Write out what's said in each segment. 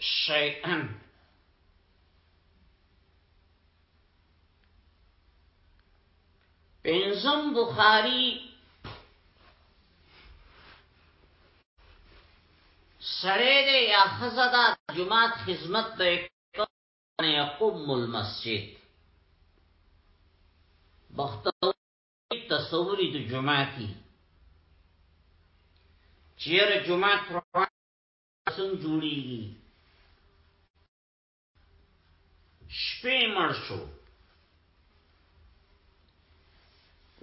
شيئا پنځم بخاری سره دې یا خزدا جماعت خدمت دې کونه یقوم المسجد بختور تصوری د جماعتي چیر جماعت روان سم جوړیږي شپې مړ شو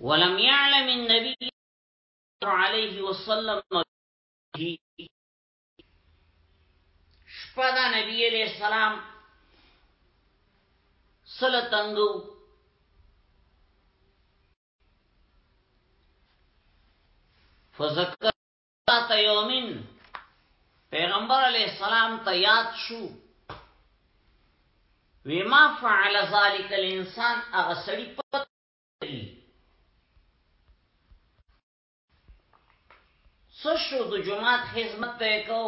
ولم يعلم النبي عليه وسلم شپه دا نبی علیہ السلام سل تنگو فذکر ذات یومین پیغمبر علی السلام ته یاد شو وی ما فعل ذلک الانسان هغه سړی پتلی سشو د جماعت خدمت ته کو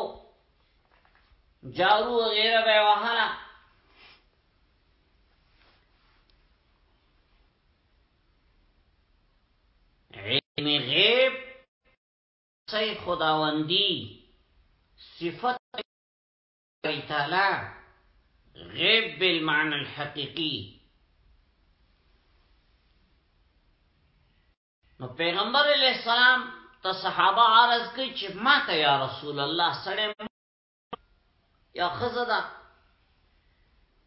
جارو وغیرہ به وهاله علم غیب څه خداوندی صفت تعالی غیب بالمعنى الحقیقی نو پیغمبر علیہ السلام ته صحابه عرض کوي چې ما ته یا رسول الله سره یا خزدا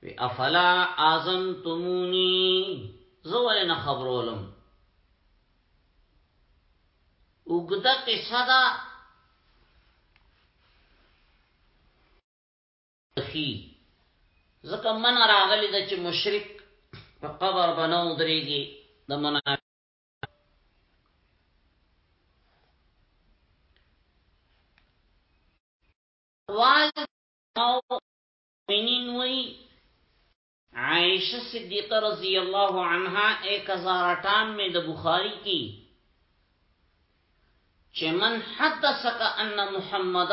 وی افلا اذنتمونی زوی نه خبرولم وګدا قصه دا خي زکه من راغلی د چې مشرک په قبر بنو دريږي د منافق اواز او منین وی عائشہ صدیقہ رضی اللہ عنہا ایک ہزار اٹام میں دا بخاری کی چه من حدثك ان محمد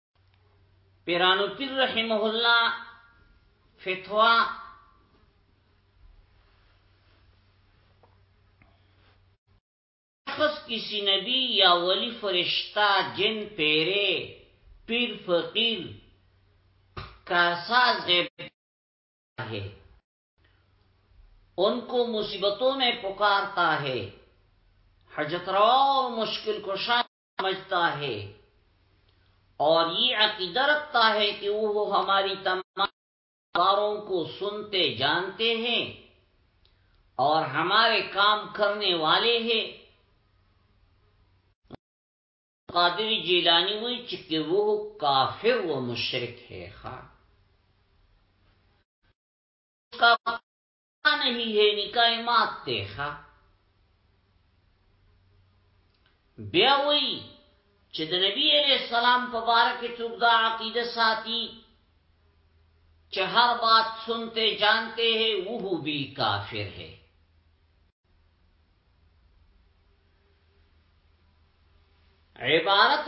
پیرانو پیر رحمه الله فتوا شخص کسی نبی یا ولی فرشتہ جن پیرے پیر فقیر کا غیب ہے ان کو مصیبتوں میں پکارتا ہے روا اور مشکل خوشان سمجھتا ہے اور یہ عقیدہ رکھتا ہے کہ وہ ہماری تمام کاروں کو سنتے جانتے ہیں اور ہمارے کام کرنے والے ہیں قادری جیلانی ہوئی چکے وہ کافر و مشرک ہے کا نهی ہے نکای مات تے خوا بیا وی چې د نبی علیہ السلام په باره کې څوک دا عقیده ساتي چې هر بات سنتے جانتے ہے وہ بھی کافر ہے عبارت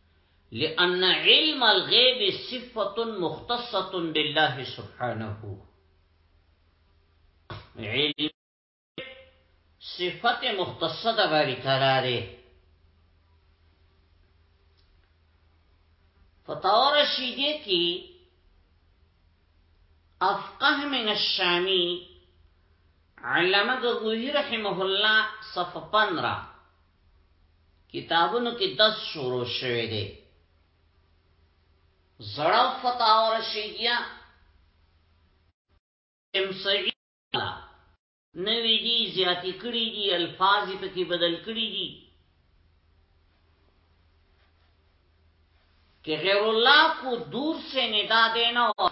لأن علم الغیب صفة مختصة بالله سبحانه علم صفت مختصة دا باری تعالی دے فتاور شیدے کی افقه من الشامی علامه غوی رحمه الله صف 15 کتابونو کې دس شروع شوی دی زړه فتاوا رشیدیه ام سعید نوی دی زیاتی کړی دی الفاظ په کې بدل کړی دی کہ غیر اللہ کو دور سے ندا دینا اور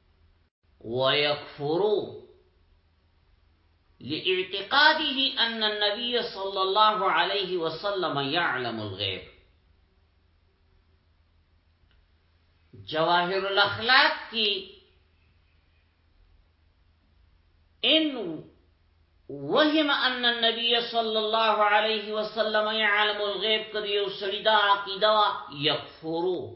ويكفر لاعتقاده أن النبي صلى الله عليه وسلم يعلم الغيب جواهر الاخلاق کی ان وهم ان النبي صلى الله عليه وسلم يعلم الغيب کدی او سړی دا عقیده یکفرو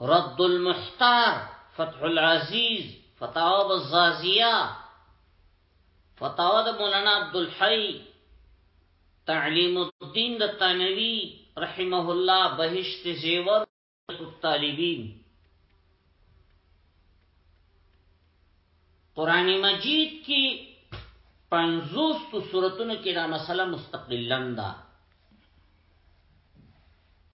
رد المحتار فتح العزیز فتاوا د زازیه فتاوا د مولانا عبدالحی تعلیم الدین د تنوی رحمه الله بهشت زیور طالبین قران مجید کې 50 سورتونو کې دا مسله مستقلا ده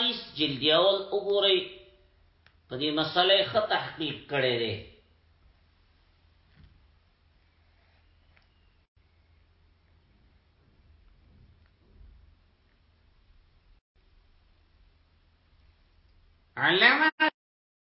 حدیث جلد اول وګورئ په دې مسله خه تحقیق کړی دی علامه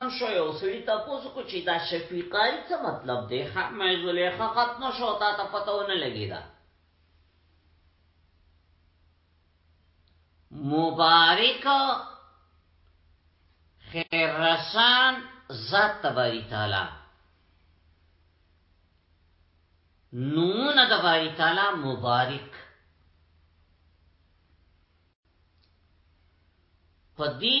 ختم شو یو سړي تاسو کو چې دا شفیقای څه مطلب دی ښه مې زلیخه ختم شو تا ته پته ونه لګیدا مبارک خیر رسان ذات تباری تعالی نون تباری تعالی مبارک پدی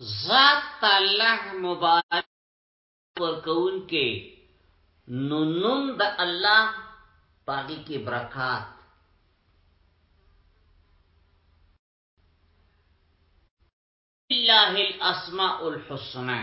ذات ته الله مبارک ورکونکی نو نوم د الله په هغه کې برکات لله الاسماء الحسنى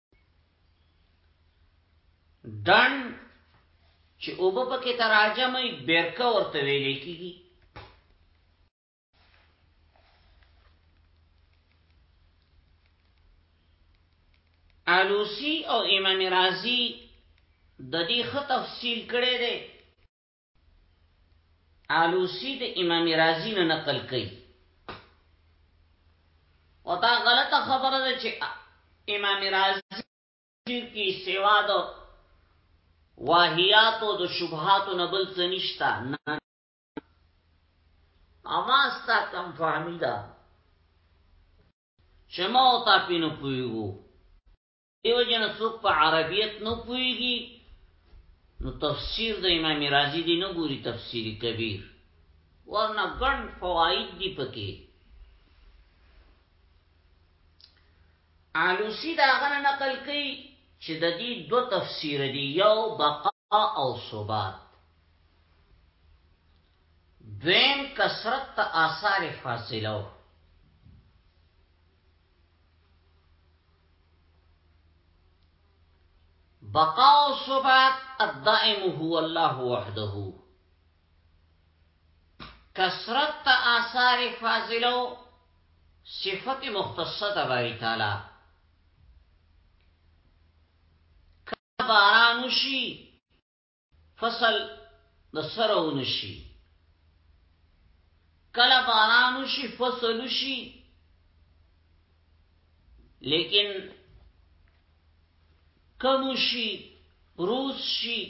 ډن چې او په کې تراجمې بیرکه ورته ویل کیږي الوسی او امام رازی د دې خ تفصیل کړي دي آلوسی د امام رازی نه نقل کوي او دا غلطه خبره ده چې امام رازی کی سوا د واهیات او د شبهات نه بل څه نشته نه اما ستا کم فهمی ده چې ما او تا پینو پویو دیو جن څوک په عربیت نه پويږي نو تفسیر د امام رازی دی نه ګوري تفسیر کبیر ورنه ګڼ فواید دی پکې علوسی دا غنه نقل کوي چې د دې دو تفسیر دی یو بقا او ثبات دویم کسرت تا آثار فاصلو بقا او ثبات الدائم هو الله وحده کثرت تا آثار فاضلو صفت مختصه تا باری تعالی کلا بارانو شی فصل د سره ونشي کله باران وشي فصل وشي لیکن کم شي روز شي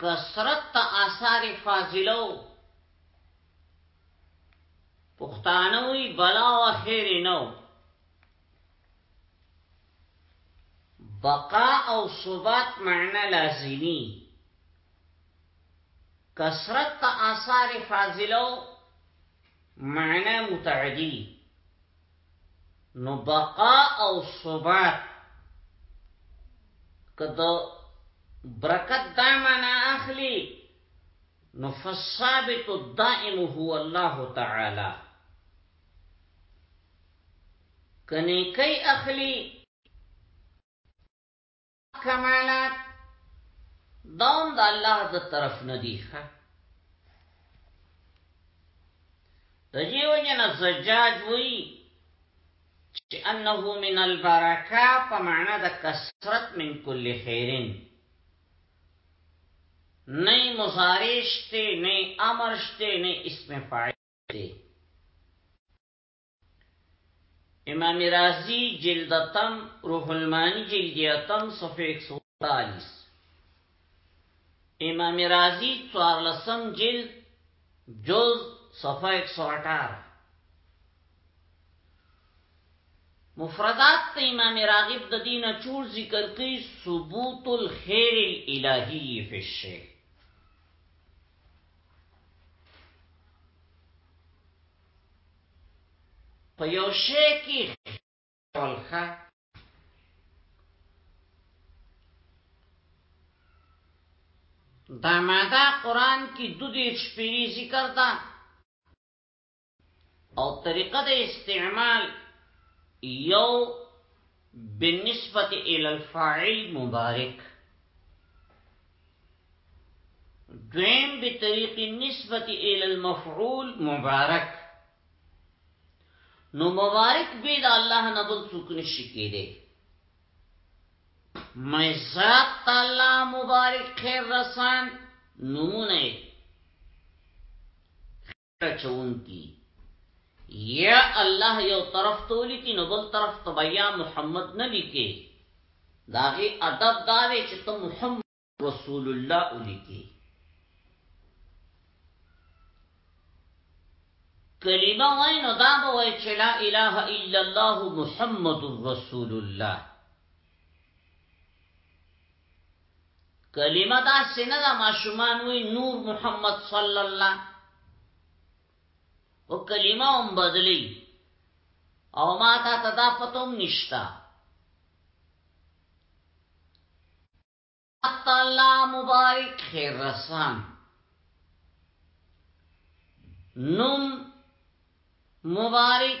کسرت تا آثار فاضلو پښتانوی بلا و خیر نو بقا او ثبات معنی لازمی کسرت تا آثار فاضلو معنی متعدی نو بقا او ثبات کدو برکت دا معنی اخلی نو فالثابت الدائم هو الله تعالی که نیکۍ اخلي کمالات دا هم د الله د طرف نه دي ښه د دې وجه نه زجاج وایي چې انه من البرکه په معنا د کثرت من کل خیرین نه مضارع شته نه امر شته نه اسم فاعل امام رازی جلد تم روح المانی جلد تم صفحه 140 امام رازی چوار لسم جلد جز صفحه 118 مفردات ته امام راغب د دین چور ذکر کوي ثبوت الخير الالهي في الشيء په یو شی کې خلخه دا ماده قران کې د دې شپې ذکر ده او طریقه د استعمال یو بالنسبه الى الفاعل مبارک دویم به طریق نسبت الى المفعول مبارک نو مبارک به د الله نه بل څوک نشي کېده مې ذات تعالی مبارک خیر رسان نمونه اچونکي یا الله یو طرف ته ولیکي نو بل طرف ته بیا محمد نه لیکي دا غي ادب دا دی چې ته محمد رسول الله ولیکي کلمه وای نو دا به وای چې لا اله الا الله محمد رسول الله کلمه دا سنه دا ماشومان وی نور محمد صلی الله او کلمه هم بدلی او ما تا تدا پتوم نشتا الله مبارک خیر رسان نوم مبارک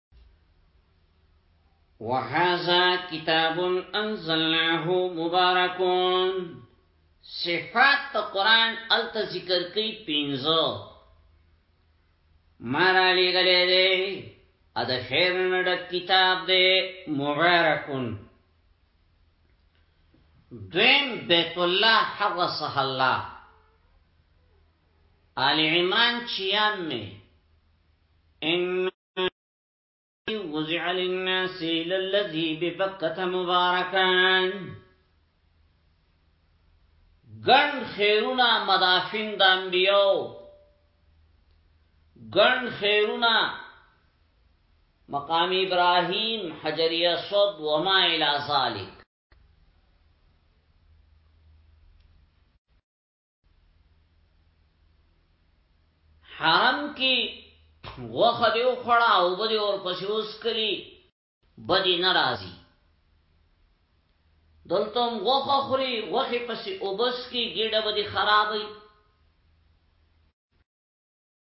وهذا کتاب انزلناه مبارک صفات ته قران الت ذکر کوي پینځه مارا لګلې دې ا د خیر نړ کتاب دې مبارکون دویم بیت الله حوصه الله آل عمران چیان میں ان وزع للناس إلى الذي ببكة مباركا گن خیرونا مدافن دا انبیو گن خیرونا مقام ابراهیم حجر اسود وما الى ذلك حرم کی غوخه دیو خړه او بده اور پسوس کلی بدی ناراضی دلتم غوخه خوري غوخه پسې اوبس کی ګډه بدی خرابې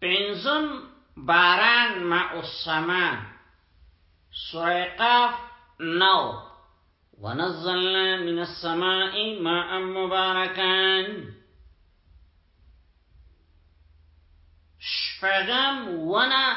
پنزم باران مع السما سرقاف نو ونزلنا من السماء ماء مبارکان شفغم ونا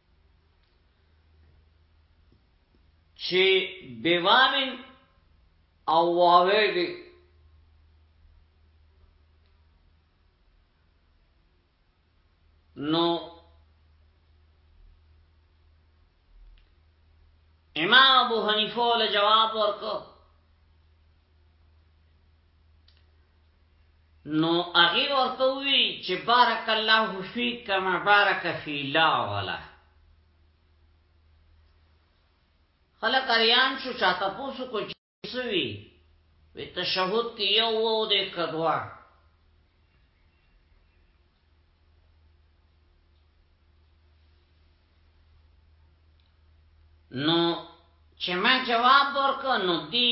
چې بیوامن او واوې دي نو امام ابو حنیفه له جواب ورکړ نو هغه ورته وی چې بارک الله فیک کما بارک فی لا ولا خلق اریان شو چاته پوسو کو چسوی وی تشهود کې یو وو د کدوا نو چې ما جواب ورکړ نو دی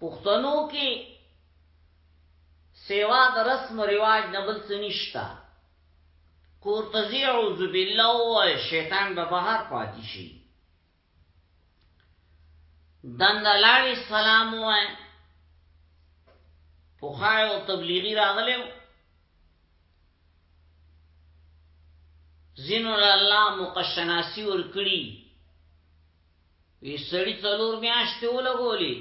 پښتنو کې سوا د رسم و رواج نه بل څه نشته کور ته ځي اعوذ بالله ووایه شیطان به بهر پاتې شي دنده لاړې سلام ووایه پخوا یو تبلیغي راغلی و ځینو الله مقشناسي ورکړي وی سړی څلور میاشتې ولګولې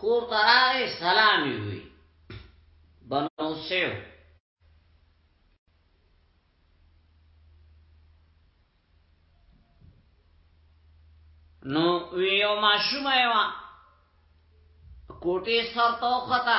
کور ته راغی سلام یې وی بنو سیو نو وی یو ماشومه یې وه کوټې سر ته وخته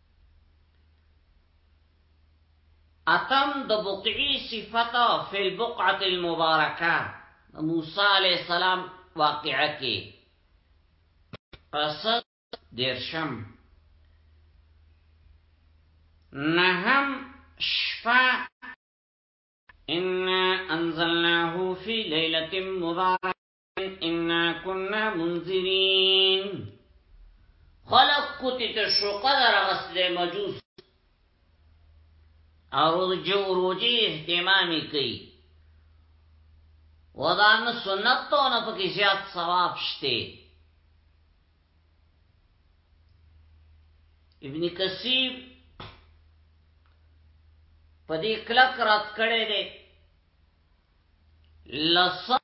اتم د بقعی صفتا في البقعه المباركه موسى عليه السلام واقعه کې قصد درشم نهم شفا انا انزلناه في ليله مباركه انا كنا منذرين خلق کتی تشوقه در غسل مجوس اروجو روجی احتمامی کئی ودان سنت تو نپکی زیاد ثواب شتے ابن کثیر په دې کلک رات کړي دي لسم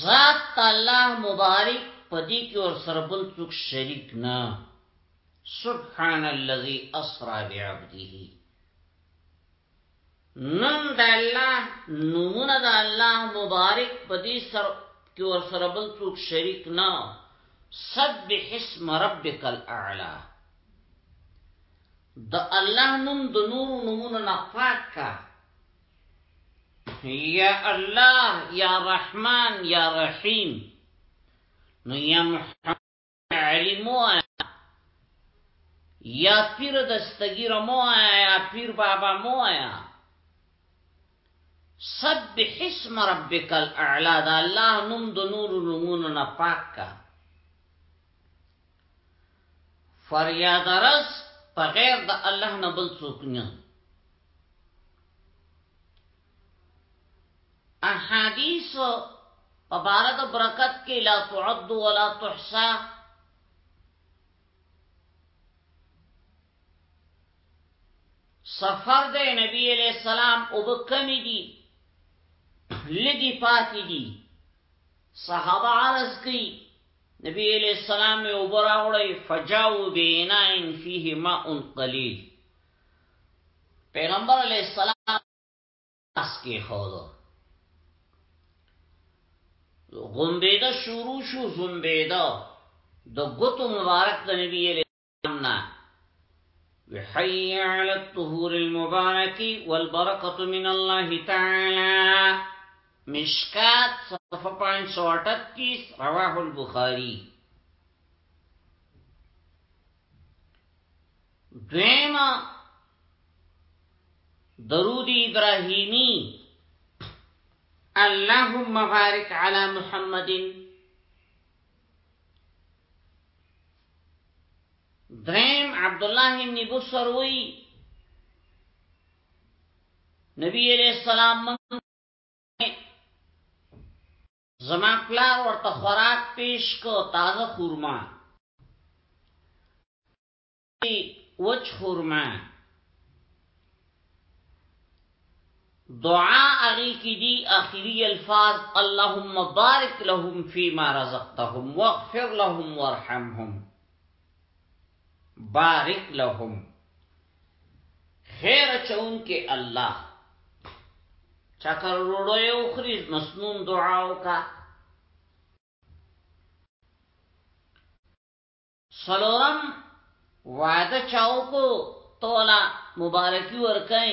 ذات ته الله مبارک پدی کې ور سره بل څوک شریک نه سبحان الذي اسرا بعبده نن د الله نمونه د الله مبارک پدی سر کې ور سره بل څوک شریک نه سبح اسم ربک الاعلى د الله نوم د نور نمونه نه پاک کا یا الله یا رحمان یا رحیم نو یا محمد علمو یا پیر دستگیر مو یا پیر بابا مو یا سبح اسم ربک الاعلا دا الله نوم د نور نمون نه پاک کا فریاد رس په غیر د الله نه بل څوک نه احادیث په بار د برکت کې لا تعد ولا تحصى سفر د نبی علیہ السلام او بکمی دي لګي پاتې دي صحابه عرض کوي نبی علیہ السلام او براوړی فجاو بیناین فيه ماء قلیل پیغمبر علیہ السلام اس کی خودو غنبیده شروع شو زنبیده د گتو مبارک د نبی علیہ السلام نا وحی علی الطهور المبارکی والبرکت من اللہ تعالی مشکات صفحہ 538 رواه البخاری دویما درود ابراهیمی اللهم بارک علی محمد دریم عبد الله بن بصر وی نبی علیہ السلام زما پلار ورته خوراک پیش کو تازه خورما وچ خورما دعا اغي کی دی اخیری الفاظ اللهم بارک لهم فيما رزقتهم واغفر لهم وارحمهم بارک لهم خیر چون کې الله چکر روړو یو خري مسنون دعا وکا سلورم وعده چاو کو تولا مبارکی ورکای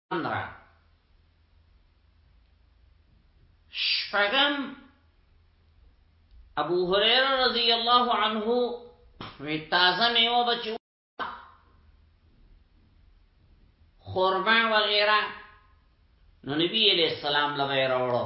را شپغم ابو هريره رضی الله عنه وی تازه میوه بچو خورما وغیرہ نو نبی علیہ السلام لبای راوړو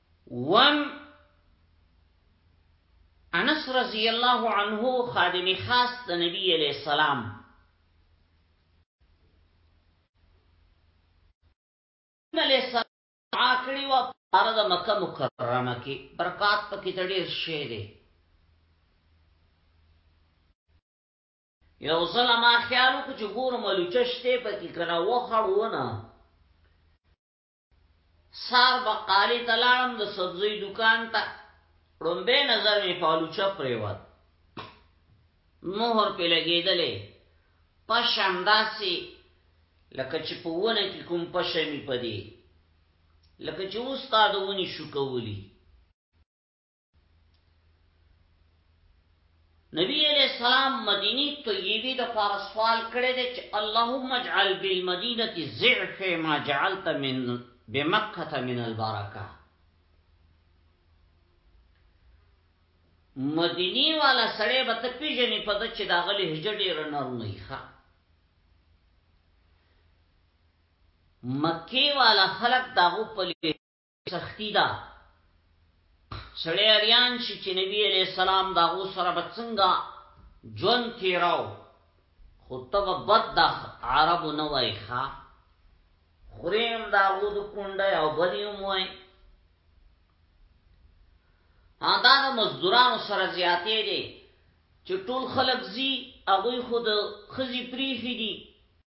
وان انس رضی الله عنه خادم خاص د نبی علیہ السلام علیہ السلام آکړی و پاره د مکه مکرمه کې برکات پکې تړیر شي دي یو ځل ما خیال وکړ چې ګورم لوچشته پکې کنه وخړونه سار به قاری ته لاړم د سبزی دکان ته ړومبه نظر می پالوچه پریوت مهر په لګیدلې پشم داسي لکه چې په ونه کې کوم پشمي پدی لکه چې استاد ونی شو کولی نبی علیہ السلام مدینی طیبی د پاره سوال کړی دی چې اللهم اجعل بالمدینه ضعف ما جعلت من بمکه من البرکه مدینی والا سړی به ته پیژنې په د چې دا غلی هجر ډیر نرمه ښه مکی والا خلق داغو پلی سختی ده سړی اریان شي چې نبی علیہ السلام دا غو سره به څنګه جون تیراو خو تب بد دا عرب نه وای ښا خریم دا غو د کونډه او بلیوم وای ها دا د مزدورانو سره زیاتې دي چې ټول خلک زی هغه خود خزي پریخي دي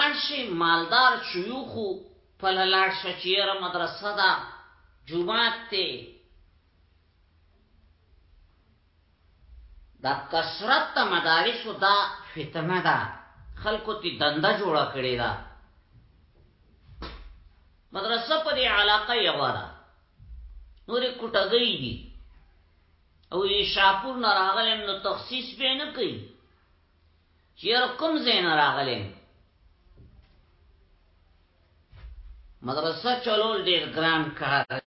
لاړشه مالدار شيوخو پله لاړشه چې يره مدرسه ده جومات دی دا کثرت ته مدارسو دا فتنه ده خلکو تی دنده جوړه کړې ده مدرسه په دې علاقه یوه ده نورې کوټګۍ دي او یې شاپور نه راغلم نو تخصیص به نه کوي چیر کوم زین راغلې مدرسه چلول ډیر ګران کار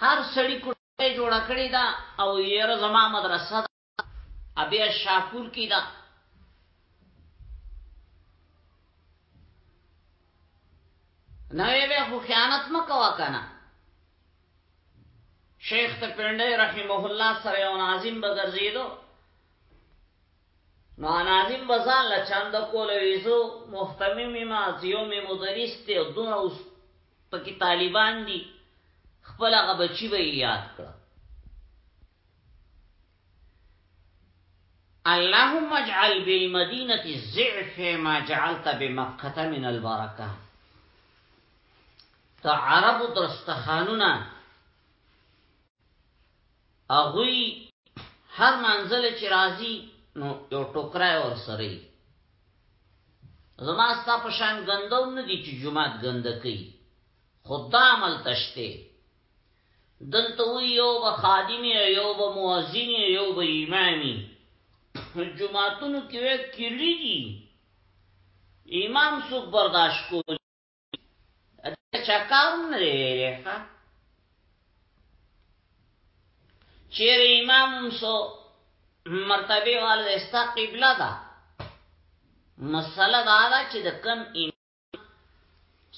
هر سړی کوټه جوړ کړی دا او یې زما مدرسه دا ابي شاپور کی دا نوې به خیانت مکوا کنه شیخ ته پنډی رحمه الله سره یو ناظم به ګرځېدو نو ناظم به ځان له چند کول ویزو محتمم ما زیو مې مدرس ته دونه اوس پکې طالبان دي خپل هغه بچی به یاد کړ اللهم اجعل بالمدينه الزعف ما جعلت بمكه من البركه ته عربو درستخانونه اغوی هر منزل چې راځي نو یو ټوکرای ور سره زما ستا په شان غندو نه دي چې جمعات غند کوي خدا عمل تشته دلته یو به خادمی یو به مؤذن یو به امامي جمعاتونو کې وې کلی دي امام څوک برداشت کوي دا چا کارم نه دی ویلی ښه چیرې امام هم سو مرتبه والا استا قبله ده مسله دا ده چې د کم امام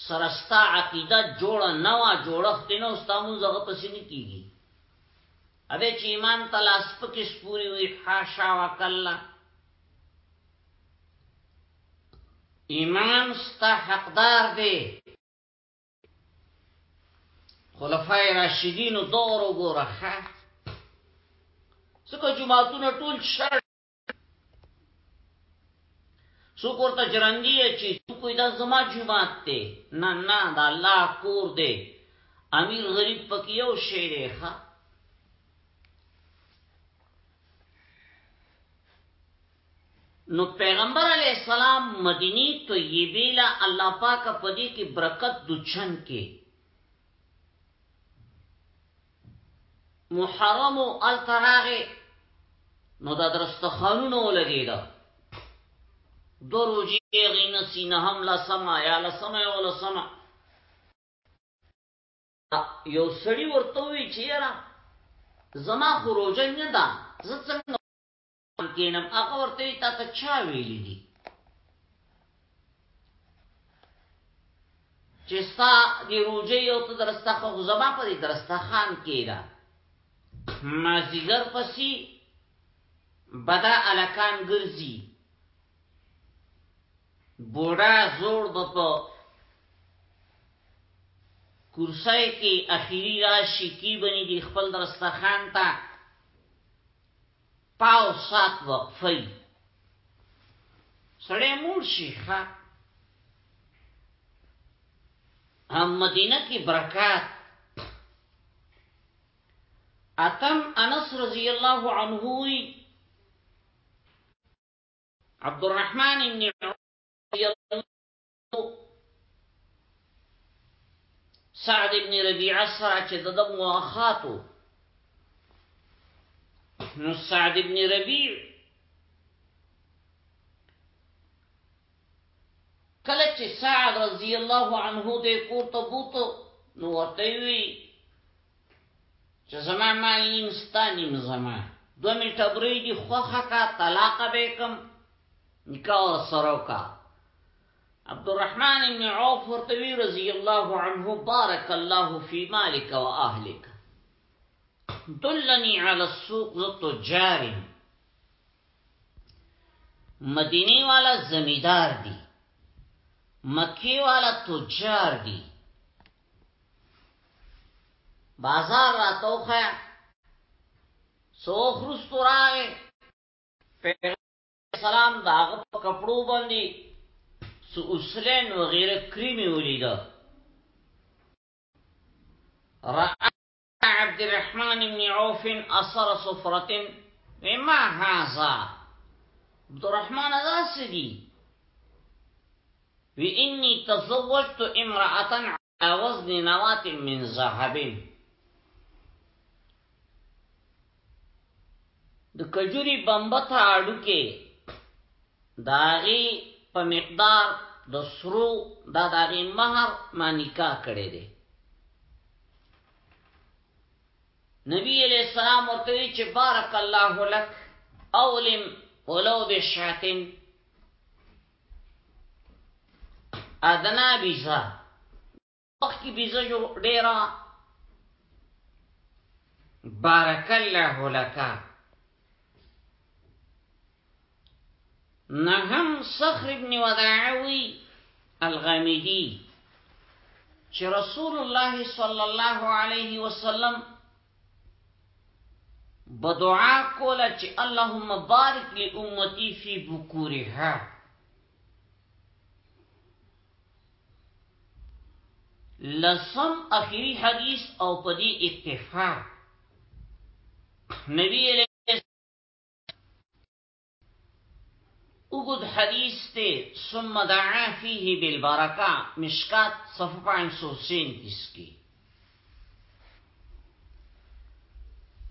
سرستا عقیده جوړه نه وا جوړښت نه استامو زغه پسې نه کیږي ابه چې امام تلاس پکې سپوري وي حاشا وکلا امام ستا حقدار دی خلفای راشدینو دور وګوره ښه څکه جماعتونه ټول شر سو کوته جرنګي چې کوی دا زما جماعت دی نه نه دا الله کور دی امیر غریب پکې یو شی دی ښه نو پیغمبر علیه السلام مدینی طیبی لا الله پاک پدی کی برکت دچن کی محرم او التراغه نو دا درست خانونه ولګی دا دو روجی غین سینه هم لسما یا لسما یا لسما یو سړی ورته وی چیرې زما خو روجه نه ده زه څنګه کینم هغه ورته تا ته چا ویلی دي چې ستا دی روجه یو ته درسته خو زما په دې درسته خان کېدا ما زیګر پسی بدا الکان ګرځي بوډا زور د په کرسای کې اخیری راشي کی بنی دی خپل درسته خان ته پاو سات وقفی سړی مور شي ښا هم مدینه کې برکات اتم انس رضی الله عنه وی عبد الرحمن بن رضی الله سعد ابن ربيعه سره چې د مؤاخاتو نو سعد ابن ربيع کله چې سعد رضی الله عنه دې کوته بوته نو ورته وی چې زما ما نیم ستانی زما دو می ټبرې دي خوخه کا طلاق به کم نکاح سره کا عبد الرحمن ابن عوف ورتوی رضی الله عنه بارک الله فی مالک و اهلک دلنی علی السوق زتو جاری مدینی والا زمیدار دی مکی والا تجار دی بازار را توخه سو خرستو راغه سلام دا هغه په کپړو باندې سو اسلین وغیره کریمی ولیده را عبد الرحمن بن عوف اثر صفرت وما هذا عبد الرحمن دا سدی وی انی تزوجت امرأة اوزن نوات من زهبین د کجوري بمبه ته اړو کې داغي په مقدار د سرو دا داغي مہر ما نکاح کړي دي نبی علیہ السلام ورته چې بارک الله لك اولم ولو بشاتن ادنا بیزا مخکې بیزا جو ډیره بارک الله لك نهم صخر ابن وداعوي الغامدي چې رسول الله صلی الله علیه وسلم بدعا کوله چې اللهم بارک لامتی فی بکورها لسم اخیری حدیث او پدی اکتفا نبی علیہ اوګد حدیث ته ثم دعا فيه بالبرکه مشکات صفحه 537 کې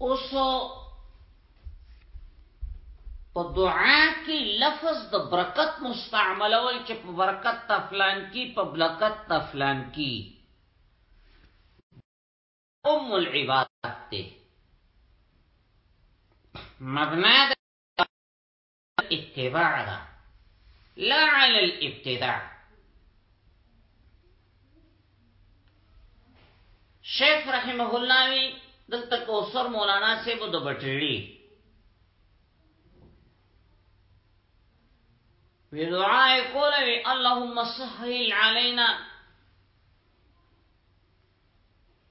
اوسو په دعا کې لفظ د برکت مستعملول چې په برکت تفلان کې په برکت تفلان کې ام العبادت دی مبنا د اتباع ده لا على الابتداع شیخ رحمه الله وی دلته کوثر مولانا صاحب د بټړي وی دعا کوله وی اللهم سهل علينا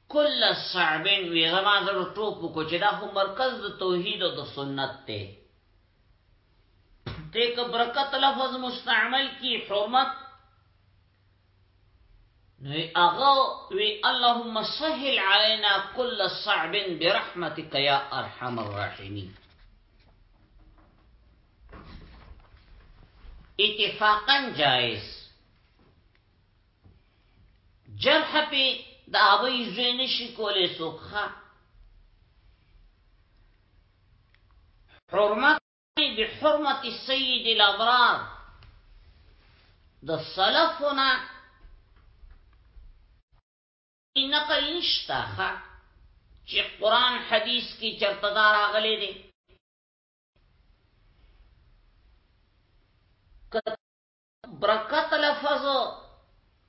کل صعب وی زما زړه ټوپ وکړو چې دا خو مرکز د توحید او د سنت دی دې که برکت لفظ مستعمل کی حرمت نو هغه وی اللهم سهل علينا كل صعب برحمتك يا ارحم الراحمين اتفاقا جائز جرح پی دا وی زوی نشی کولی سوکخا حرمت بحرمت السید الابرار د سلفنا نقل نشتا خا چې قران حدیث کې چرته دا راغلي دي برکت لفظ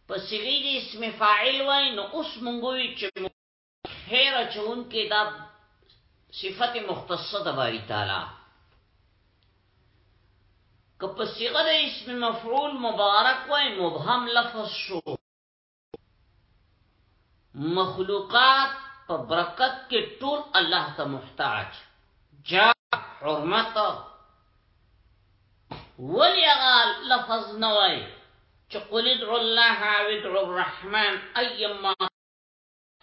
په صيغه د اسم فاعل وای نو اوس مونږ وی چې خیر چون کې دا صفت مختصه د باری تعالی که په صيغه د اسم مفعول مبارک وای مبهم لفظ شو مخلوقات په برکت کې ټول الله ته محتاج جا حرمت ولی هغه لفظ نه وای چې قل ادعوا الله او ادعوا الرحمن ايما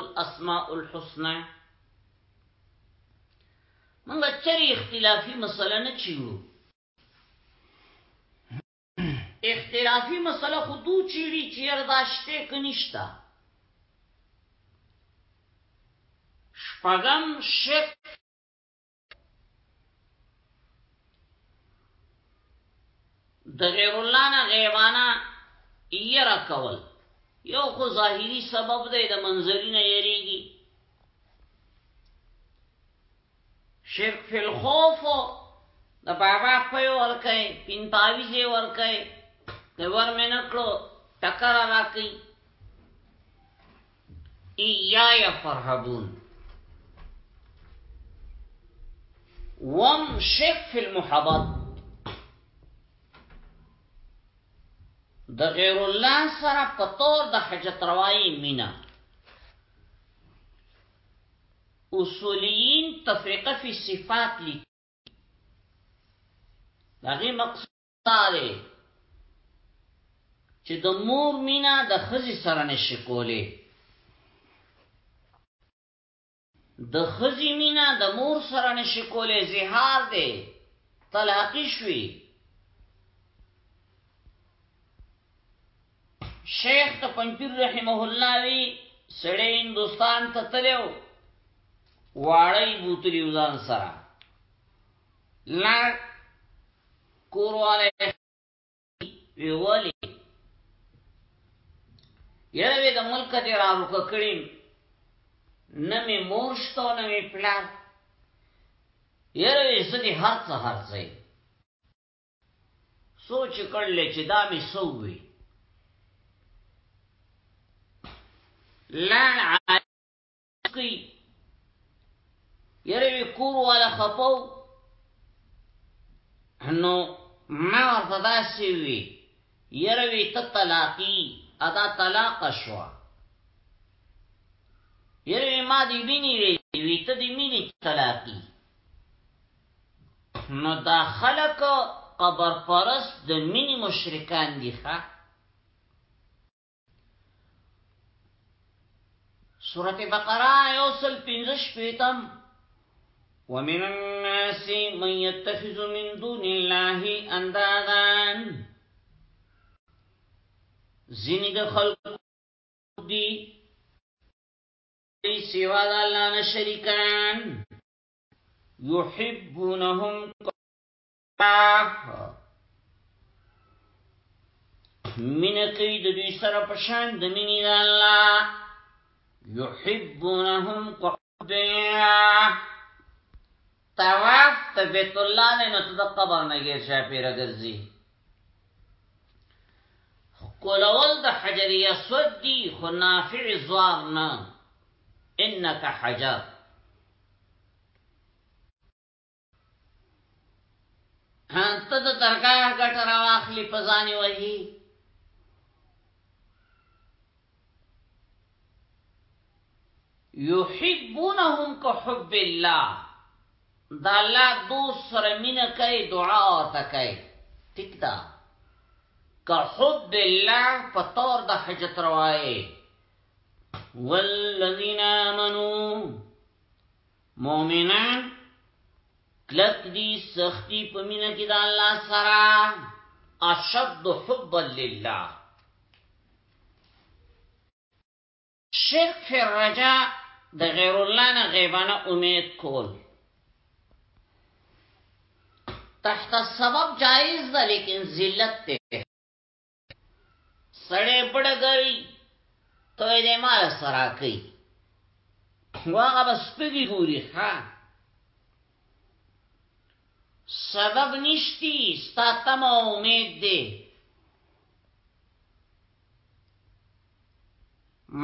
الاسماء الحسنى موږ چری اختلافي مسله نه چیو اختلافي مسله خو دو چیړي چیر دا شته که نشته شپږم شک د غیر الله نه غیبانه یره کول یو خو ظاهری سبب دی د منظری نه یریږي شرک فی الخوف د بابا پي ورکای پین تعویزه ورکای د ور مې نکړو ټکر راکې ایا یا فرحبون وم شرک فی المحبت د غیر الله سره پتور د حجت روايي مینا اصوليين تفرقه فی صفات لیکي دغه مقصد دی چې د مور مینا د خزي سره نشي کولې د خزي مینا د مور سره نشي کولې زهار دی طلاق شوي شیخ ته پنځیر رحمه الله وی سړی هندستان ته تلو واړی بوتلی وزن سره لا کورواله وی ولی یره وی د ملک ته را روکه کړیم نه می مورشتو نه می پلار یره وی زدی هر څه هر څه سوچ کړل چې دا می سووي لړ عسکی یره وی کور والا خپاو نو ما ورته داسې وی یره وی ته طلاقی ادا طلاق شو یره ما دی ویني وی ته دی مینی طلاقی نو دا خلک قبر پرست د مینې مشرکان دي ښا سورت بقره یو سل پینزش پیتم ومن الناس من يتخذ من دون الله اندادا زینی د خلق دی سوا د الله نه شریکان يحبونهم من کوي د دوی سره په شان د مینې د الله يحبونهم قبيا طواف ته بیت الله نه نو ته قبر نه غیر شې پیره ګرځي کولول د حجر اسود دی خو نافع زوار نه انک حجر ته د درګاه ګټ را واخلي په ځان وهي یحبونهم کحب الله دا الله دوست سره مینه کوي دعا او تکای ټیک ده کحب الله په تور د حجت روایت والذین آمنو مومنان کلک دی سختی پمینه کې د الله سره اشد حبا لله شرک فی الرجاء د غیر الله نه غیبانه امید کول تحت السبب جائز ده لیکن ذلت ته سړې بډګوي ته دې مال سره کوي واغه بس پګي ګوري ها سبب نشتی ستا تم امید دی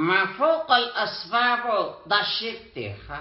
ما فوق الاسباب دا شرک دی ها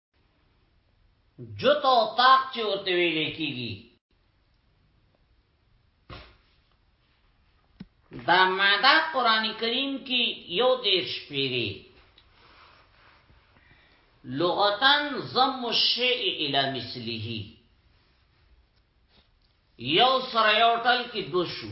جوت او طاق چې ورته ویل کیږي دا ماده قران کریم کې یو دیش پیری لغتن ضم الشیء الى مثله یو سره یو ټل کې دو شو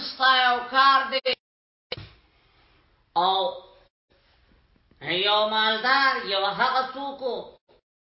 ستا یو کار دی او یو مالدار یو هغه څوک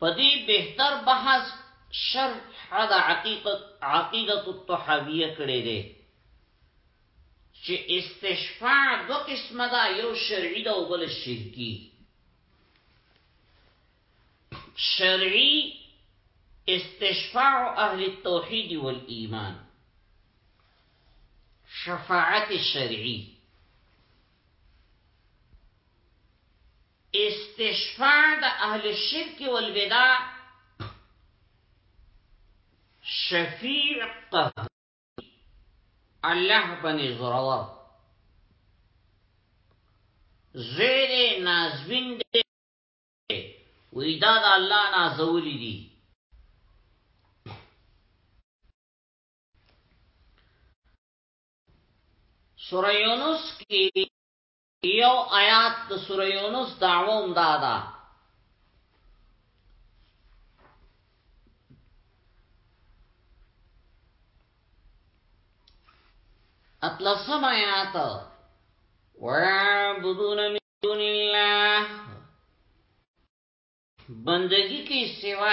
پدی بهتر بحث شرح د عقیقت عقیدت الطحاویه کړی دی چې استشفاع دو قسمه ده یو شرعي ده او بل شرکی شرعي استشفاع اهل التوحید والایمان شفاعت شرعی استشفاء د اهل الشرک والبدع شفیع قهر الله بني زرور زیر نازبین دی ویدا دا الله نازولی دی سوره یونس کې یو آیات د سوره یونس دعوه هم دا ده اتلسم آیات وعبدون من دون الله بندگی کی سوا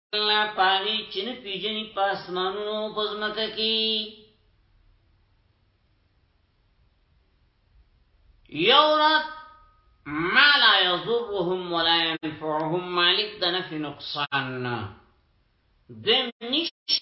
الله په هغه چې نه پیژني په اسمانونو او په ځمکه کې یو رات ما لا یضرهم ولا ينفعهم مالک د نفع نقصان دم نشته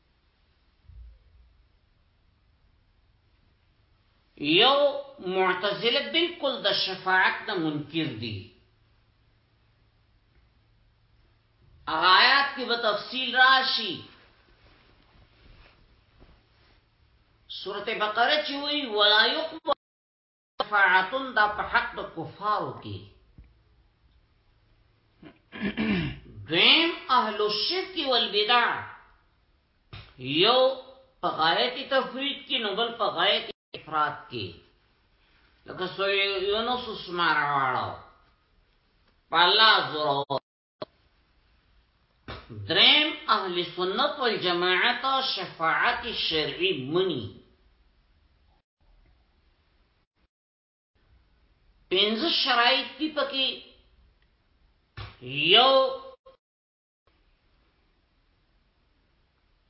یو معتزله بالکل د شفاعت نه منکر دي آیات کې به تفصیل راشي سورته بقره چې وی ولا یقبل شفاعتن دا په حق د کفارو کې دویم اهل الشرک والبدع یو په غایت تفرید کې نو بل په غایت افراد کې لکه سوی یونس اسمار واړو په الله زورو درم اهل سنت والجماعت شفاعت شرعی منی پینز شرائط دی پکی یو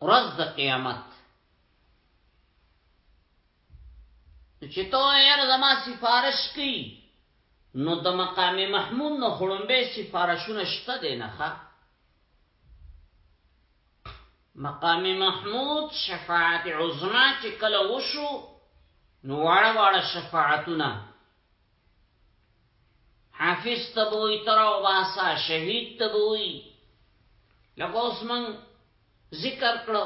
ورځ د قیامت چې تو ير زما سفارش کی نو د مقام محمود نو خړمبه سفارشونه شته دی نه ښه مقام محمود شفاعت عظما چې کله وشو نو واړه واړه شفاعتونه حافظ تبوی تر او باسا شهید تبوی لکه اوس من ذکر کړو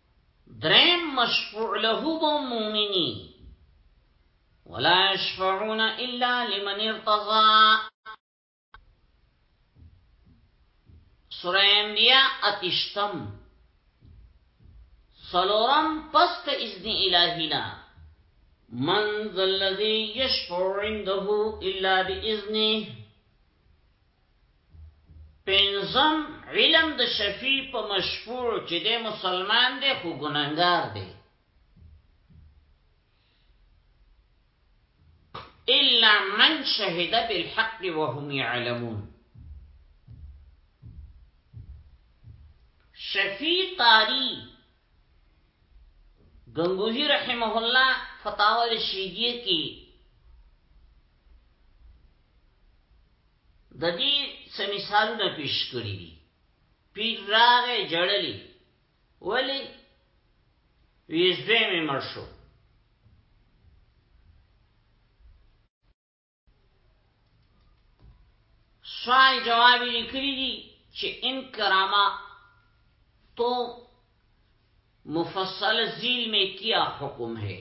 درم مشفوع له بمومنی ولا يشفعون إلا لمن ارتضى سوره انبیاء اتشتم سلورم پست اذن الهینا من ذا الذي يشفع عنده الا باذنه پنځم علم د شفیع په مشفوع چې د مسلمان دی خو ګناګار دی الا من شهد بالحق وهم يعلمون شفیع قاری گنگوہی رحمه الله فتاوی شیدیه کی د دې څه مثالونه پیش کړی دي پیر راغې جړلې ولی ویزوی می مرشو سوال جواب لیکلی دي چې ان کراما تو مفصل ذیل میں کیا حکم ہے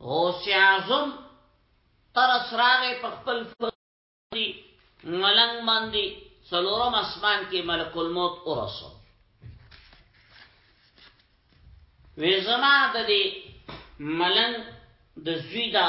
غوث اعظم تر اسراره په خپل فقري ملنګ باندې څلورم اسمان کې ملک الموت ورسو وې زما د دې ملنګ د زوی دا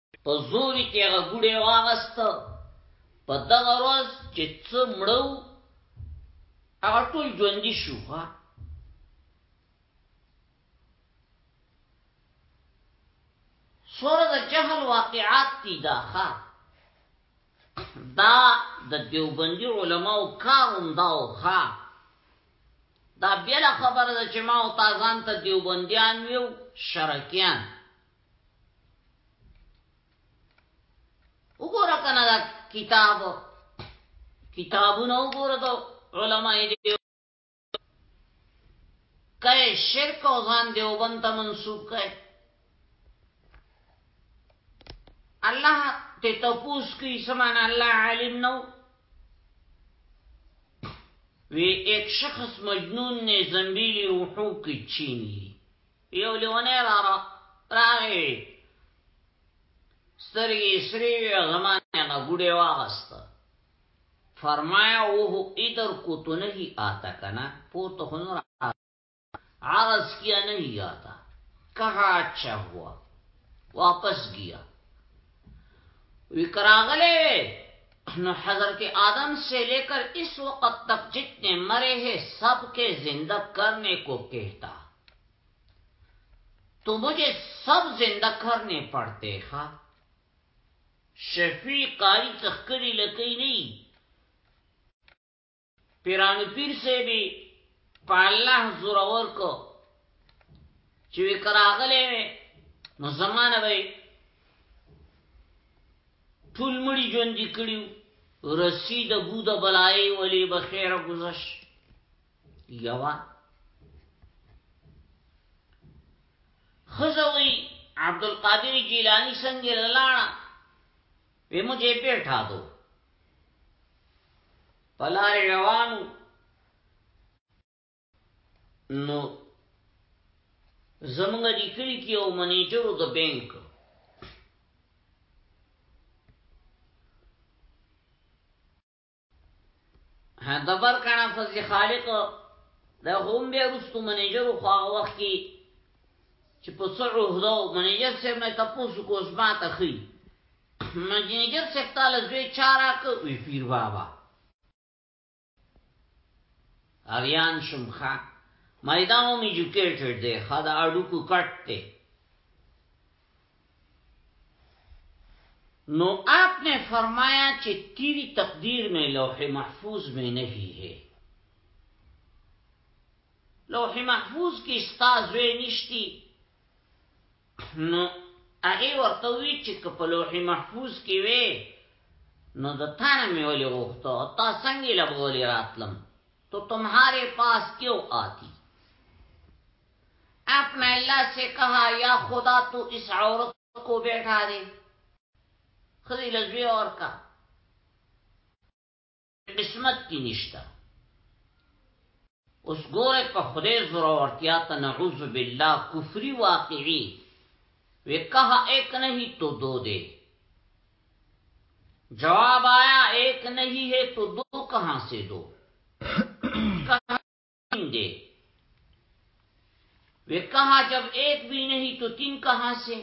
په زوري کې هغه ګوډه واغست په دغه ورځ چې څه مړو هغه ټول ژوند شو ها سوره د جهل واقعات دي دا ښا دا د دیوبندي علماو کاروم دا ښا دا بیا خبره ده چې ما او تازان ته دیوبندیان یو شرکیان وګوره کنه دا کتاب کتابونه وګوره ته علماء دې کای شرک او ځان دې وبنت منسوب کای الله ته تپوس کی سمان الله عالم نو وی ایک شخص مجنون نے زنبیلی روحو کی چینی یو لیونه را را راغی سترگی سریوی غمانی اغا گوڑی واغستا فرمایا اوہو ادر کو تو نہیں آتا کنا پورتا خنور آتا عرض کیا نہیں آتا کہا اچھا ہوا واپس گیا کراغلے حضر کے آدم سے لے کر اس وقت تک جتنے مرے ہیں سب کے زندہ کرنے کو کہتا تو مجھے سب زندہ کرنے پڑتے خا شفیع قاری تخکری لکی نی پیران پیر سے بھی پا اللہ زورور کو چوی کراغلے میں نو زمانه به ټول مړي ژوند کړیو رسی د بوده بلای ولی بخیر گذشت یوا خزوی عبد القادر جیلانی څنګه لاړه په مجھے بیٹھا دو پلار روانو نو زمونږ د کلی کې او منیجر د بانک دبر کنا فضل خالق د هم به رستو منیجر خو هغه وخت کې چې په سرو هدو منیجر سره مې تاسو کو زما ته خي منیجر سره تعالی زوی چارا کوي پیر بابا اریان شمخه مایداو می جوکیټډ دی خدا اډو کو کټ دی نو آپ نے فرمایا چې تیری تقدیر میں لوح محفوظ میں نہیں ہے لوح محفوظ کې ستا زوی نشتی نو هغه ورته وی چې په لوح محفوظ کې وې نو د تانه مې ولې وخته تا څنګه لبولې راتلم تو تمہارے پاس کیوں آتی آپ نے اللہ سے کہا یا خدا تو اس عورت کو بیٹھا دے خود لزوی اور کا قسمت کی نشتہ اس گورے پا خدے زور نعوذ باللہ کفری واقعی وے کہا ایک نہیں تو دو دے جواب آیا ایک نہیں ہے تو دو کہاں سے دو کہاں تین دے وہ کہا جب ایک بھی نہیں تو تین کہاں سے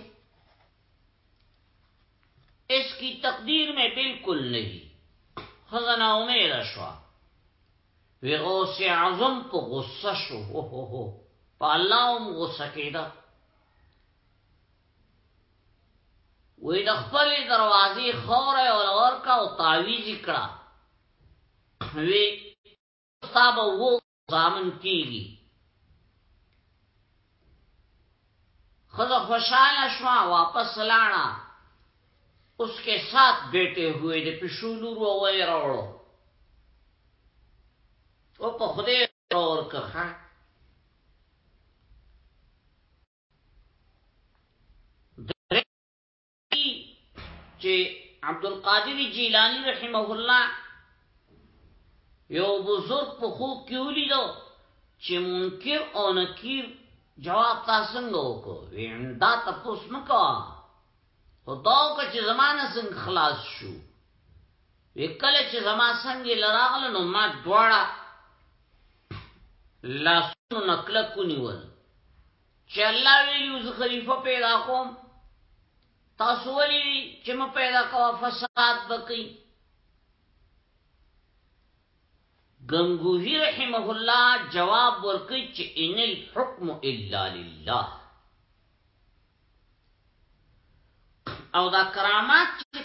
اس کی تقدیر میں بالکل نہیں خزنہ امیر شوا وی غوث عظم په غصه شو هو هو هو په الله هم غصه کېده وی د خپل دروازې خوره او ورکا او تعویز کړه وی تا به وو زامن کیږي خزه خوشاله شوا واپس لاړه اس کے ساتھ بیٹے ہوئے د پښولور و وای راوړو او په خوده اور که خا چې عبدالقادر جیلانی رحمه الله یو بزرگ په خوب کې ولیدو چې منکر او نکیر جواب تاسو څنګه وکړو ویم دا تاسو مکو خدا که چې زمانه څنګه خلاص شو وکله چې زما څنګه لراغله نو ما دواړه لاسونو نکله کونیول چې الله ویلو زه خلیفہ پیدا کوم تاسو ولي چې ما پیدا کوا فساد بکی گنگوهی رحمه الله جواب ورکړي چې ان الحكم الا لله او دا کرامات چې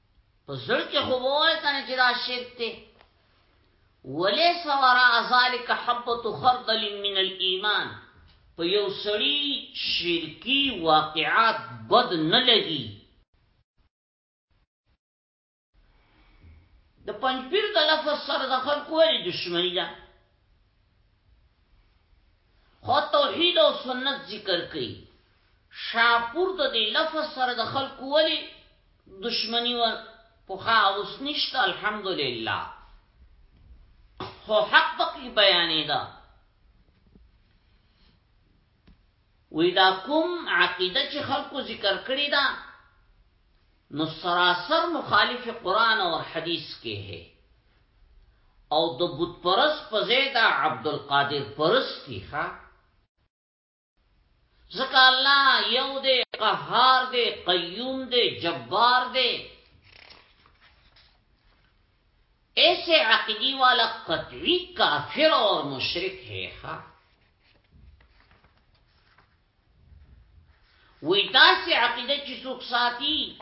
په زړه کې خو وای کنه چې دا شرک ته ولې سوارا ذالک حبۃ خردل من الايمان په یو سړی شرکی واقعات بد نه لګي د پنځپیر د لفظ سره د خلکو ولې دښمنی ده خو توحید او سنت ذکر کوي شاپور د دې لفظ سره د خلکو ولی دشمنی و پخا اوس نشته الحمدلله خو حق پکې بیانې ده وی دا کوم عقیده چې خلکو ذکر کړی ده نو سراسر مخالف قرآن او حدیث کې هي او د بت پرس په زیدا عبدالقادر پرستی ښا ځکه الله یو دی قهار دی قیوم دی جبار دی ایسے عقیدی والا قطعی کافر اور مشرک ہے خواہ وی داسې عقیده چې څوک ساتي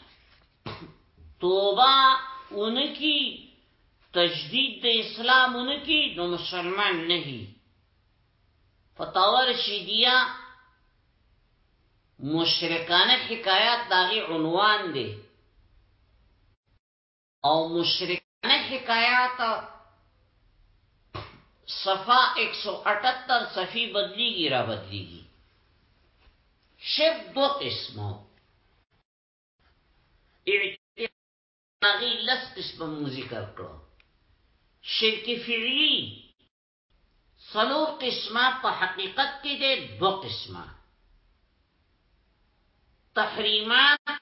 توبه اونکی تجدید د اسلام اونکی نو مسلمان نه هی فتاور شیدیا مشرکانه حکایات داغي عنوان دی او مشرکانه حکایات صفا 178 صفی بدلیږي را بدلیږي شرک دو قسمه اعتقادي لس قسمه مو ذکر کړو شرک فعلی سلور قسمه په حقیقت کې ده دو قسمه تحریمات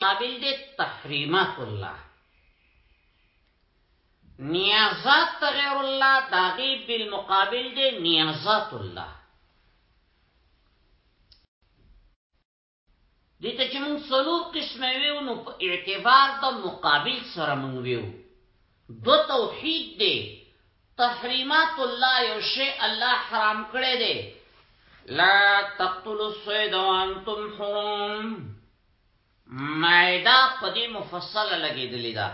قابل دې تحریمات الله نیازات غیر الله داغي بالمقابل دې نیازات الله دې ته چې موږ څلور قسمه ویو نو په اعتبار د مقابل سره موږ ویو دو توحید دې تحریمات الله یو شی الله حرام کړی دی لا تقتلوا الصيد وانتم حرم مائده په دې مفصله لګېدلې ده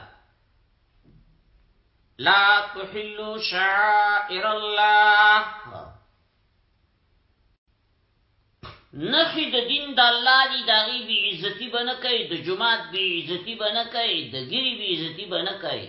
لا تحلوا شعائر الله نخی د دین د الله دی دغی بی عزتی بنه کوي د جماعت بی عزتی بنه کوي د ګری بی عزتی بنه کوي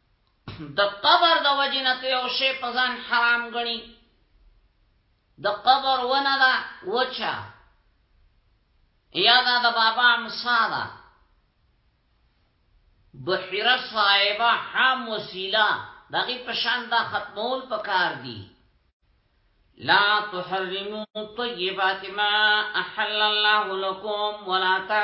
د قبر د وجې نه ته یو شی په ځان حرام ګڼي د قبر ونه ده وچه یا دا د بابا امسا ده بحیره صاحبه حام وسیله دغی پشان دا ختمول پکار دی لا تحرمو طیبات ما احل الله لکم ولا تر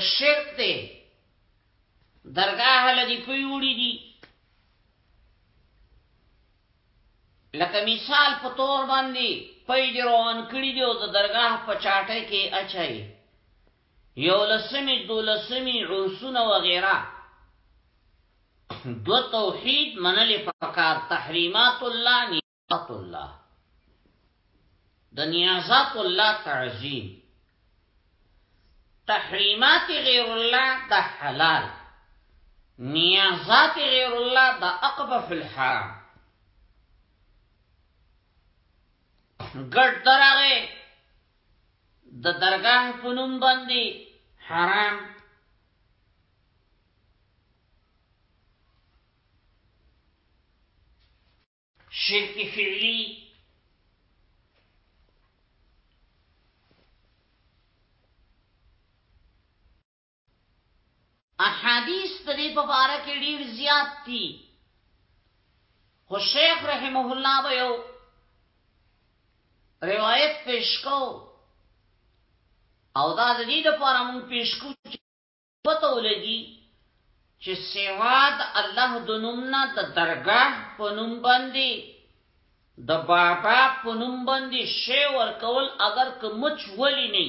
شرک دی درگاه لدی کوئی وړي دي لکه مثال په تور باندې پیج روان کړی دی او د درگاه په چاټه کې اچای یو لسمی دو لسمی عرسونه وغیرہ دو توحید منل پکار تحریمات الله ات الله د نیازات الله تعظیم تحریمات غیر الله د حلال نیازات غیر الله د اقبح الحرام ګډ درغه د درګاه په نوم باندې حرام شرک فعلی احادیث د دې په اړه کې ډیر زیات دي خو شیخ رحمه الله به یو روایت پیش کو او دا د دې لپاره مونږ پیش کو پته ولګي چې سیوا د الله د نوم نه د درګاه په نوم باندې د بابا په نوم باندې شی ورکول اگر که مچ ولی نه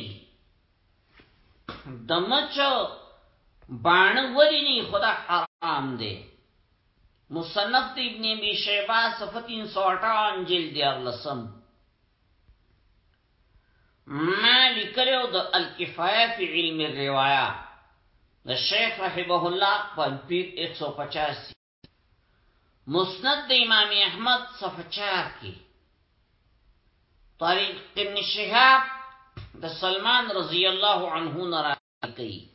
د مچ باڼ ولی نه خدا حرام دی مصنف ابن ابي شيبه صفه 358 جلد 14 ما لیکلو د الکفایه فی علم الروایا د شیخ رحمه الله په پیر 185 مسند د امام احمد صفحه 4 کې طریق ابن شهاب د سلمان رضی الله عنه نه کوي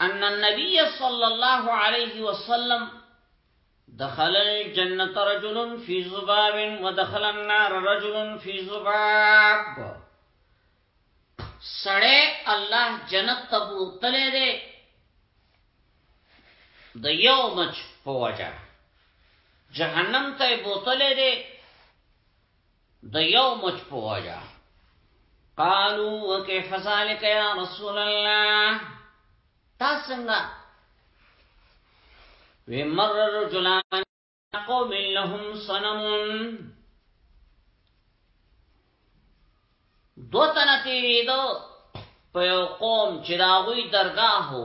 ان النبي صلى الله عليه وسلم دخل الجنة رجل في ذباب ودخل النار رجل في ذباب سړی الله جنت ته بوتلې ده د یو مچ په وجه جهنم ته بوتلې ده د یو مچ په وجه قالو وکيف ذلك يا رسول الله تاسنګ ومر رجلان قوم لهم صنم دو تنه تیریدو په یو قوم چې داغوی درگاه هو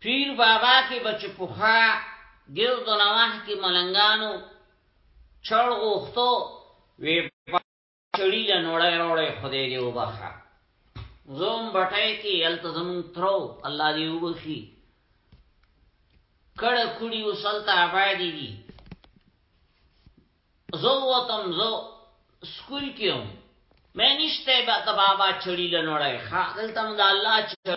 پیر بابا کې به چې پخوا ګرد و نواه کې ملنګانو چړ غوښتو وی چړی له نوړی روړی خدای دی وبخه زوم بټای کې یلته زمون ترو الله دی وبخي کړه کړي وسلته آبادی دي زو وتم زو سکول کېم مې نشته به بابا چړی له نوړی خا دلته د الله چړی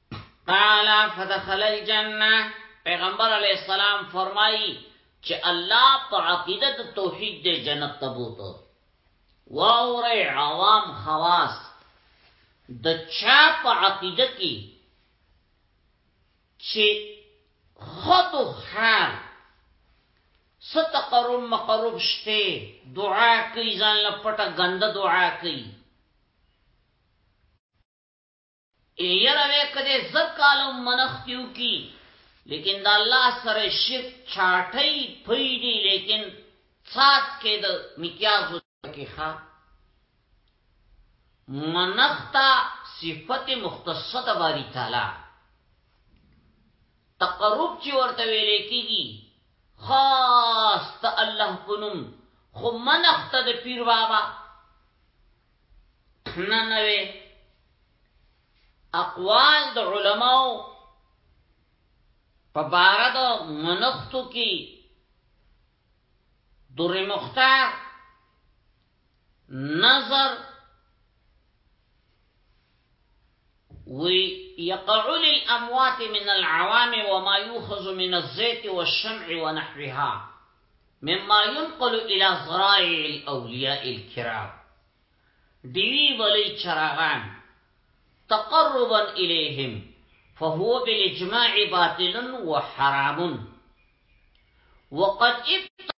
قال فدخل الجنه پیغمبر علی السلام فرمایي چې الله په عقیده د توحید د جنت ته بوته واورې عوام خواص د چا په عقیده کې چې خط و حال ستقرم مقرب شته دعا کوي ځان لپټه غنده دعا کوي یره وې کده زکالم منختیو کی لیکن دا الله سره شرک چاټي پي دي لیکن سات کې د مکیازو کې ښا منختا صفت مختصه د باری تعالی تقرب چې ورته ویلې کیږي خاص ته الله پنوم خو منخت د پیر بابا نه نوې اقوال د علماو په بار د منختو کې در مختار نظر ويقع للأموات من العوام وما يوخذ من الزيت والشمع ونحوها مما ينقل إلى ذرائع الأولياء الكرام ديوي ولي چراغان تقربا إليهم فهو بالإجماع باطل وحرام وقد ابتغى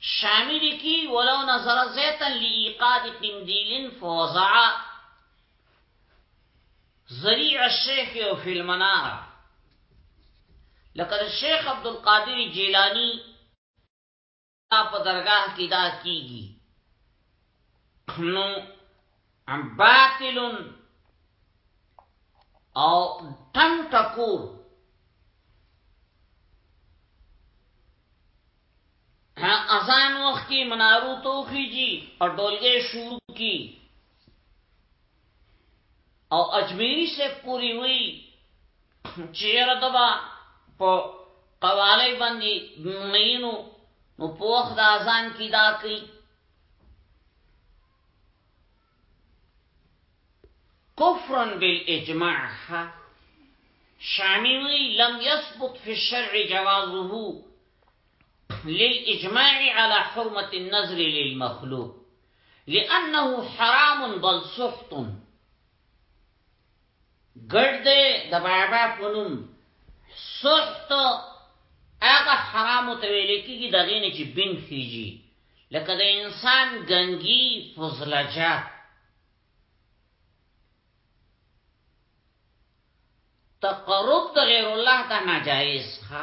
شامی لکی ولو نظر زیتن لیقاد قندیل فوزعا زریع الشیخ او فی المنار لکه شیخ عبدالقادر جیلانی په درگاه کې دا کیږي نو باطل او تن تکور اذان وخت کې منارو توخیږي او ډولګې شروع کی او اجمیری سے پوری وی چیر دبا په قوالی باندې مینو نو پوخ د اذان کی دا کوي کفرن بالاجماع شامی وی لم يثبت في الشرع جوازه للإجماع على حرمة النظر للمخلوق لأنه حرام بل سحط ګډ دی د بابا په نوم سحت هغه حرامو ته ویل کېږي دغې نه چې بین خیږي لکه د انسان ګنګي فضلجه تقرب د غیر الله ته ناجایز ښه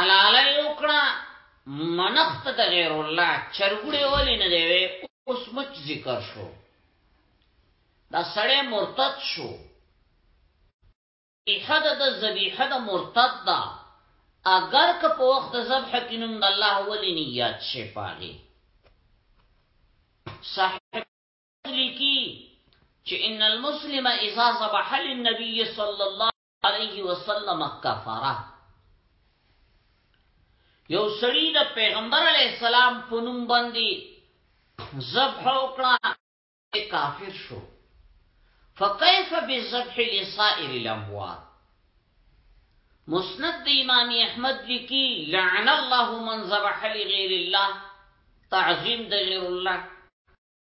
علاله یو کړه منخت د غیر الله چرګړې ولې نه دی وې اوس مچ ذکر شو دا سړی مرتد شو ذبیحه د ذبیحه د مرتد ده اگر که په وخت ذبح کې نوم د الله ولې نه یاد شي پاږي صحیح لیکي چې ان المسلم اذا ذبح للنبي صلى الله علیه وسلم کفاره یو سړی د پیغمبر علی السلام په نوم باندې ذبح وکړه کافر شو فكيف بالذبح لسائر الاموات مسند امام احمد لکی لعن الله من ذبح لغير الله تعظیم د غیر الله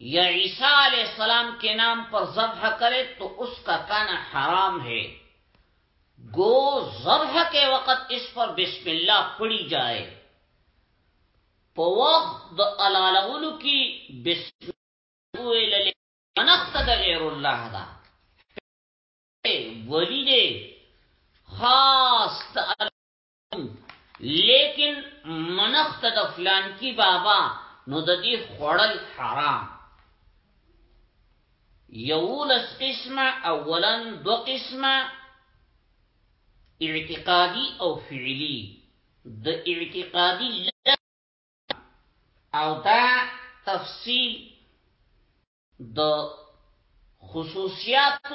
یا عیسی علیہ السلام کے نام پر ذبح کرے تو اس کا کانا حرام ہے گو ذبح کے وقت اس پر بسم اللہ پڑی جائے پوخت علالغلو کی بسم اللہ انست د غیر الله دا ولی دې خاص لیکن منخت د فلان کی بابا نو د دې خړل حرام یولس قسمه اولا دو قسمه اعتقادی او فعلی د اعتقادی او دا تفصیل د خصوصیات